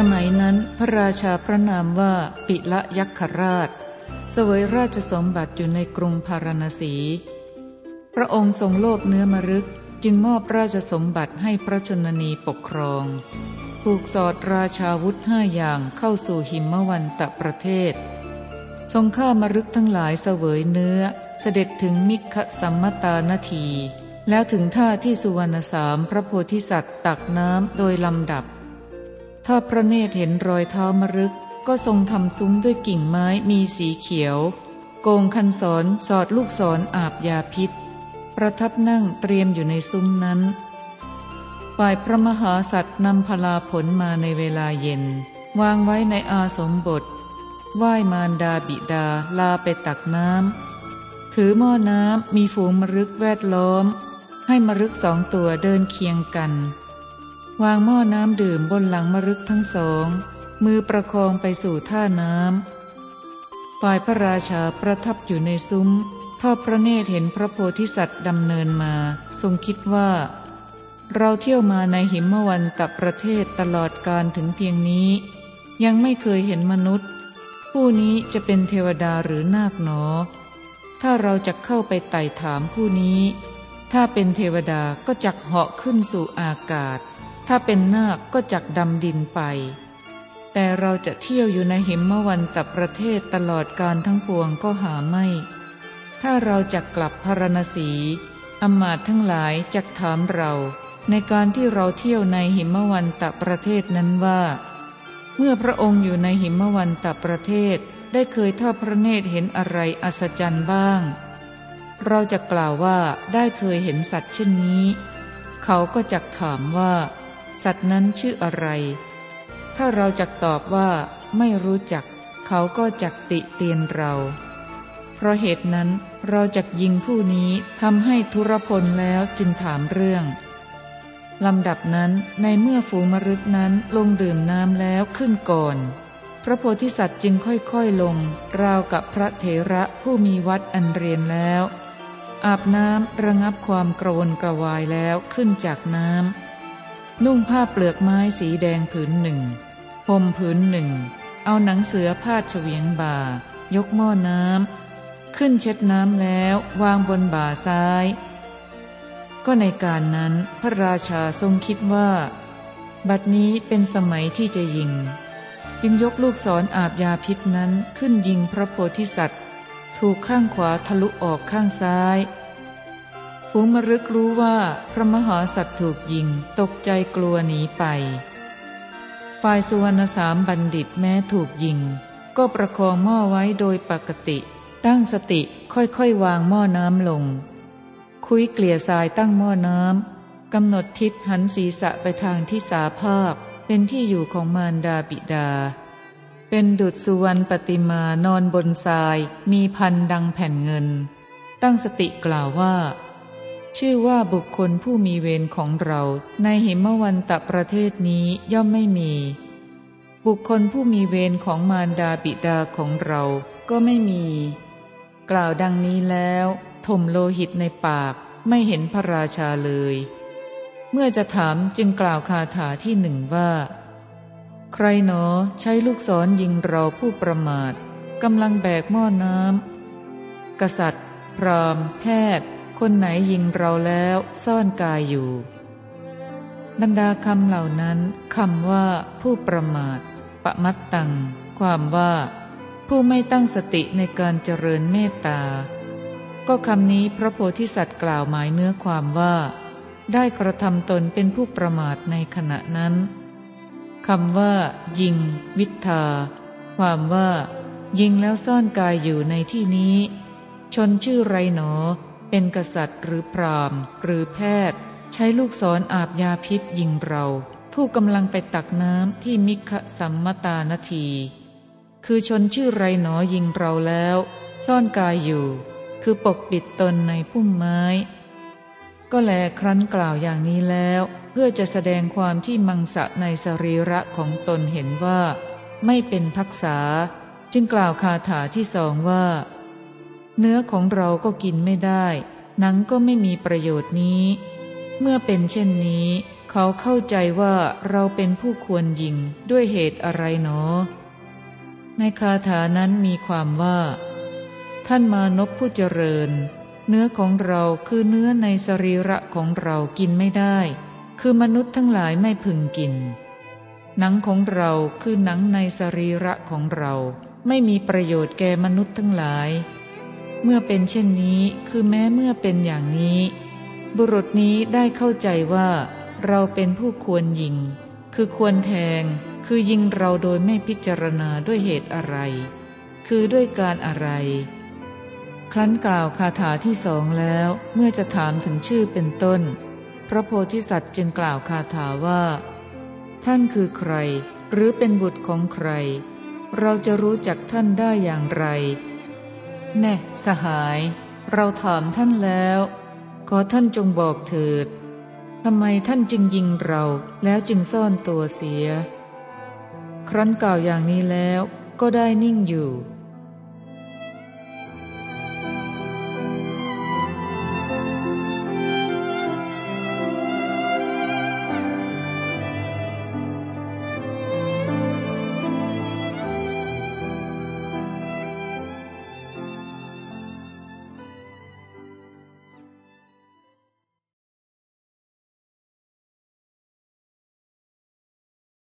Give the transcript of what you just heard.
สมัยนั้นพระราชาพระนามว่าปิละยักขราช เสวยราชสมบัติอยู่ในกรุงพาราณสี พระองค์ทรงโลภเนื้อมรึกจึงมอบราชสมบัติให้พระชนนีปกครอง ผูกสอดราชาวุธห้าอย่างเข้าสู่หิมวันตะประเทศ ทรงฆ่ามรึกทั้งหลายเสวยเนื้อ เสด็จถึงมิคสัมมตานาที แล้วถึงท่าที่สุวรรณสามพระโพธิสัตว์ตักน้ำโดยลำดับ ถ้าพระเนตรเห็นรอยเท้ามรึก ก็ทรงทำซุ้มด้วยกิ่งไม้มีสีเขียว โกงคันศรสอดลูกศรออาบยาพิษ ประทับนั่งเตรียมอยู่ในซุ้มนั้น ฝ่ายพระมหาสัตว์นำพลาผลมาในเวลาเย็น วางไว้ในอาสมบทไหว้มารดาบิดาลาไปตักน้ำถือหม้อน้ำมีฝูงมรึกแวดล้อม ให้มรึกสองตัวเดินเคียงกัน วางหม้อน้ำดื่มบนหลังมรึกทั้งสอง มือประคองไปสู่ท่าน้ำฝ่ายพระราชาประทับอยู่ในซุ้มทอดพระเนตรเห็นพระโพธิสัตว์ดำเนินมา ทรงคิดว่า เราเที่ยวมาในหิมวันตประเทศตลอดการถึงเพียงนี้ ยังไม่เคยเห็นมนุษย์ ผู้นี้จะเป็นเทวดาหรือนาคหนอ ถ้าเราจะเข้าไปไต่ถามผู้นี้ ถ้าเป็นเทวดาก็จักเหาะขึ้นสู่อากาศ ถ้าเป็นนาคก็จักดำดินไป แต่เราจะเที่ยวอยู่ในหิมวันตะประเทศตลอดการทั้งปวงก็หาไม่ ถ้าเราจะกลับพารณสีอมาตทั้งหลายจักถามเราในการที่เราเที่ยวในหิมวันตะประเทศนั้นว่า เมื่อพระองค์อยู่ในหิมวันตะประเทศได้เคยทอดพระเนตรเห็นอะไรอัศจรรย์บ้าง เราจะกล่าวว่าได้เคยเห็นสัตว์เช่นนี้ เขาก็จักถามว่า สัตว์นั้นชื่ออะไร ถ้าเราจักตอบว่าไม่รู้จัก เขาก็จักติเตียนเรา เพราะเหตุนั้นเราจักยิงผู้นี้ทำให้ทุรพลแล้วจึงถามเรื่องลำดับนั้นในเมื่อฝูงมรึกนั้นลงดื่มน้ำแล้วขึ้นก่อน พระโพธิสัตว์จึงค่อยๆลง ราวกับพระเถระผู้มีวัดอันเรียนแล้ว อาบน้ำระงับความกระวนกระวายแล้วขึ้นจากน้ำ นุ่งผ้าเปลือกไม้สีแดงผืนหนึ่งห่มผืนหนึ่ง เอาหนังเสือผ้าเฉวียงบ่า ยกหม้อน้ำ ขึ้นเช็ดน้ำแล้ววางบนบ่าซ้าย ก็ในการนั้นพระราชาทรงคิดว่า บัดนี้เป็นสมัยที่จะยิง จึงยกลูกศรออาบยาพิษนั้นขึ้นยิงพระโพธิสัตว์ ถูกข้างขวาทะลุออกข้างซ้าย ผูมรึกรู้ว่าพระมหาสัตว์ถูกยิงตกใจกลัวหนีไป ฝ่ายสุวรรณสามบัณฑิตแม้ถูกยิง ก็ประคองหม้อไว้โดยปกติ ตั้งสติค่อยๆวางหม้อน้ำลง คุยเกลี่ยทรายตั้งหม้อน้ำกำหนดทิศหันศีรษะไปทางที่สาภาพ เป็นที่อยู่ของมารดาบิดา เป็นดุจสุวรรณปฏิมานอนบนทรายมีพันดังแผ่นเงิน ตั้งสติกล่าวว่า ชื่อว่าบุคคลผู้มีเวรของเราในหิมวันตะประเทศนี้ย่อมไม่มี บุคคลผู้มีเวรของมารดาบิดาของเราก็ไม่มี กล่าวดังนี้แล้วถมโลหิตในปากไม่เห็นพระราชาเลย เมื่อจะถามจึงกล่าวคาถาที่หนึ่งว่า ใครหนอใช้ลูกศรยิงเราผู้ประมาทกำลังแบกหม้อน้ำกษัตริย์ พรามแพทย์ คนไหนยิงเราแล้วซ่อนกายอยู่ บรรดาคำเหล่านั้นคำว่า ผู้ประมาทปะมัตตัง ความว่า ผู้ไม่ตั้งสติในการเจริญเมตตา ก็คำนี้พระโพธิสัตว์กล่าวหมายเนื้อความว่า ได้กระทำตนเป็นผู้ประมาทในขณะนั้นคำว่า ยิง วิทาความว่า ยิงแล้วซ่อนกายอยู่ในที่นี้ ชนชื่อไรหนอ เป็นกษัตริย์หรือพรามหรือแพทย์ ใช้ลูกศรออาบยาพิษยิงเรา ผู้กำลังไปตักน้ำที่มิขสัมมตานาที คือชนชื่อไรหนอยิงเราแล้ว ซ่อนกายอยู่ คือปกปิดตนในพุ่มไม้ ก็แลครั้นกล่าวอย่างนี้แล้ว เพื่อจะแสดงความที่มังสะในสรีระของตนเห็นว่า ไม่เป็นพักษา จึงกล่าวคาถาที่สองว่า เนื้อของเราก็กินไม่ได้ หนังก็ไม่มีประโยชน์นี้ เมื่อเป็นเช่นนี้ เขาเข้าใจว่าเราเป็นผู้ควรยิงด้วยเหตุอะไรหนอ ในคาถานั้นมีความว่า ท่านมานพผู้เจริญ เนื้อของเราคือเนื้อในสรีระของเรากินไม่ได้ คือมนุษย์ทั้งหลายไม่พึงกิน หนังของเราคือหนังในสรีระของเรา ไม่มีประโยชน์แก่มนุษย์ทั้งหลาย เมื่อเป็นเช่นนี้คือแม้เมื่อเป็นอย่างนี้ บุรุษนี้ได้เข้าใจว่า เราเป็นผู้ควรยิง คือควรแทง คือยิงเราโดยไม่พิจารณาด้วยเหตุอะไร คือด้วยการอะไร ครั้นกล่าวคาถาที่สองแล้วเมื่อจะถามถึงชื่อเป็นต้น พระโพธิสัตว์จึงกล่าวคาถาว่า ท่านคือใคร หรือเป็นบุตรของใคร เราจะรู้จักท่านได้อย่างไร แน่สหาย เราถามท่านแล้ว ขอท่านจงบอกเถิดทำไมท่านจึงยิงเราแล้วจึงซ่อนตัวเสีย ครั้นกล่าวอย่างนี้แล้วก็ได้นิ่งอยู่